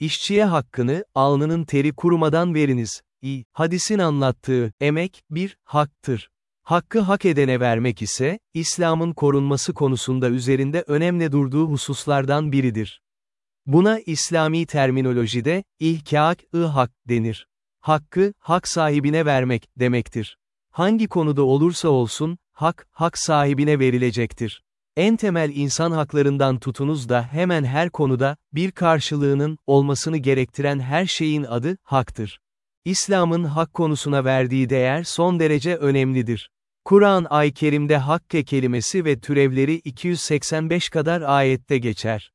İşçiye hakkını, alnının teri kurumadan veriniz. İ. Hadisin anlattığı, emek, bir, haktır. Hakkı hak edene vermek ise, İslam'ın korunması konusunda üzerinde önemli durduğu hususlardan biridir. Buna İslami terminolojide, ihkâk-ı hak denir. Hakkı, hak sahibine vermek, demektir. Hangi konuda olursa olsun, hak, hak sahibine verilecektir. En temel insan haklarından tutunuz da hemen her konuda, bir karşılığının, olmasını gerektiren her şeyin adı, haktır. İslam'ın hak konusuna verdiği değer son derece önemlidir. Kur'an-ı Kerim'de hakke kelimesi ve türevleri 285 kadar ayette geçer.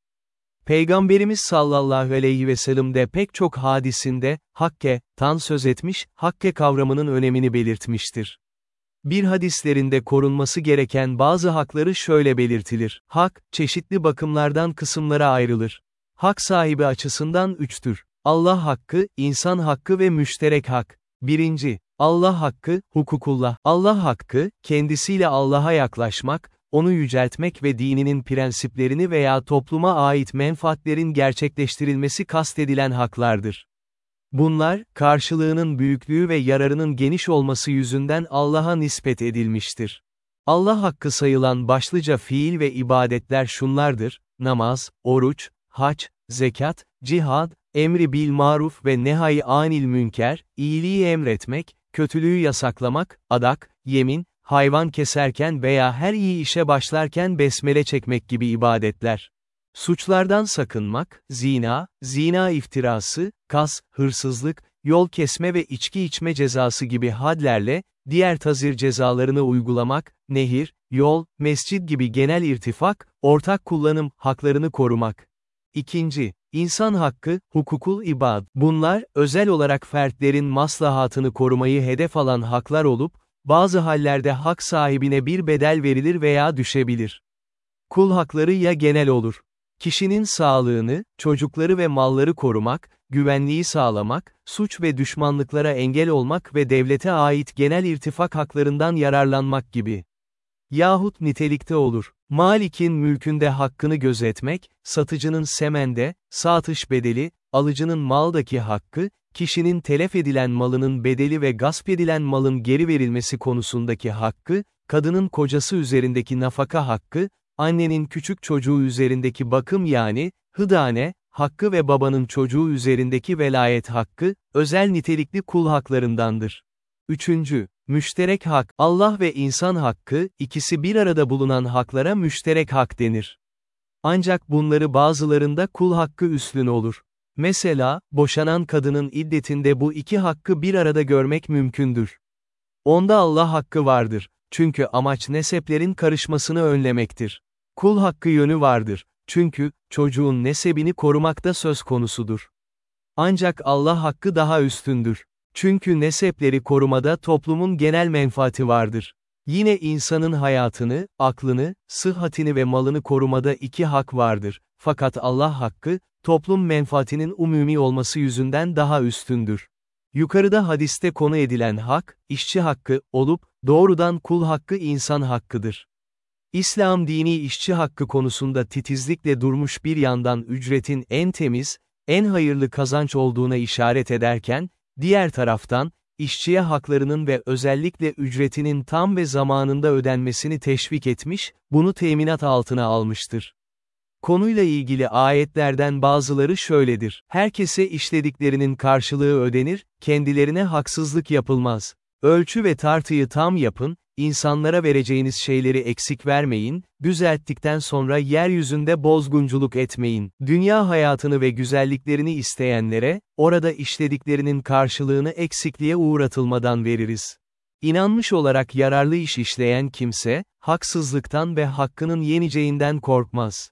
Peygamberimiz sallallahu aleyhi ve sellem pek çok hadisinde, hakke, tan söz etmiş, hakke kavramının önemini belirtmiştir. Bir hadislerinde korunması gereken bazı hakları şöyle belirtilir. Hak, çeşitli bakımlardan kısımlara ayrılır. Hak sahibi açısından üçtür. Allah hakkı, insan hakkı ve müşterek hak. Birinci, Allah hakkı, hukukullah. Allah hakkı, kendisiyle Allah'a yaklaşmak, onu yüceltmek ve dininin prensiplerini veya topluma ait menfaatlerin gerçekleştirilmesi kastedilen haklardır. Bunlar, karşılığının büyüklüğü ve yararının geniş olması yüzünden Allah'a nispet edilmiştir. Allah hakkı sayılan başlıca fiil ve ibadetler şunlardır, namaz, oruç, hac, zekat, cihad, emri bil maruf ve nehay anil münker, iyiliği emretmek, kötülüğü yasaklamak, adak, yemin, hayvan keserken veya her iyi işe başlarken besmele çekmek gibi ibadetler. Suçlardan sakınmak, zina, zina iftirası, kas, hırsızlık, yol kesme ve içki içme cezası gibi hadlerle, diğer tazir cezalarını uygulamak, nehir, yol, mescid gibi genel irtifak, ortak kullanım, haklarını korumak. İkinci, insan hakkı, hukukul ibad. Bunlar, özel olarak fertlerin maslahatını korumayı hedef alan haklar olup, bazı hallerde hak sahibine bir bedel verilir veya düşebilir. Kul hakları ya genel olur. Kişinin sağlığını, çocukları ve malları korumak, güvenliği sağlamak, suç ve düşmanlıklara engel olmak ve devlete ait genel irtifak haklarından yararlanmak gibi. Yahut nitelikte olur. Malik'in mülkünde hakkını gözetmek, satıcının semende, satış bedeli, alıcının maldaki hakkı, kişinin telef edilen malının bedeli ve gasp edilen malın geri verilmesi konusundaki hakkı, kadının kocası üzerindeki nafaka hakkı, annenin küçük çocuğu üzerindeki bakım yani, hıdane, hakkı ve babanın çocuğu üzerindeki velayet hakkı, özel nitelikli kul haklarındandır. Üçüncü, müşterek hak, Allah ve insan hakkı, ikisi bir arada bulunan haklara müşterek hak denir. Ancak bunları bazılarında kul hakkı üstün olur. Mesela, boşanan kadının iddetinde bu iki hakkı bir arada görmek mümkündür. Onda Allah hakkı vardır. Çünkü amaç neseplerin karışmasını önlemektir. Kul hakkı yönü vardır. Çünkü, çocuğun nesebini korumakta söz konusudur. Ancak Allah hakkı daha üstündür. Çünkü nesepleri korumada toplumun genel menfaati vardır. Yine insanın hayatını, aklını, sıhhatini ve malını korumada iki hak vardır. Fakat Allah hakkı, toplum menfaatinin umumi olması yüzünden daha üstündür. Yukarıda hadiste konu edilen hak, işçi hakkı, olup, doğrudan kul hakkı insan hakkıdır. İslam dini işçi hakkı konusunda titizlikle durmuş bir yandan ücretin en temiz, en hayırlı kazanç olduğuna işaret ederken, diğer taraftan, işçiye haklarının ve özellikle ücretinin tam ve zamanında ödenmesini teşvik etmiş, bunu teminat altına almıştır. Konuyla ilgili ayetlerden bazıları şöyledir. Herkese işlediklerinin karşılığı ödenir, kendilerine haksızlık yapılmaz. Ölçü ve tartıyı tam yapın, insanlara vereceğiniz şeyleri eksik vermeyin, düzelttikten sonra yeryüzünde bozgunculuk etmeyin. Dünya hayatını ve güzelliklerini isteyenlere, orada işlediklerinin karşılığını eksikliğe uğratılmadan veririz. İnanmış olarak yararlı iş işleyen kimse, haksızlıktan ve hakkının yeneceğinden korkmaz.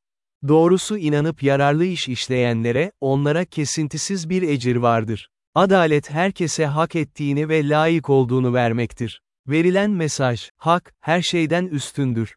Doğrusu inanıp yararlı iş işleyenlere, onlara kesintisiz bir ecir vardır. Adalet herkese hak ettiğini ve layık olduğunu vermektir. Verilen mesaj, hak, her şeyden üstündür.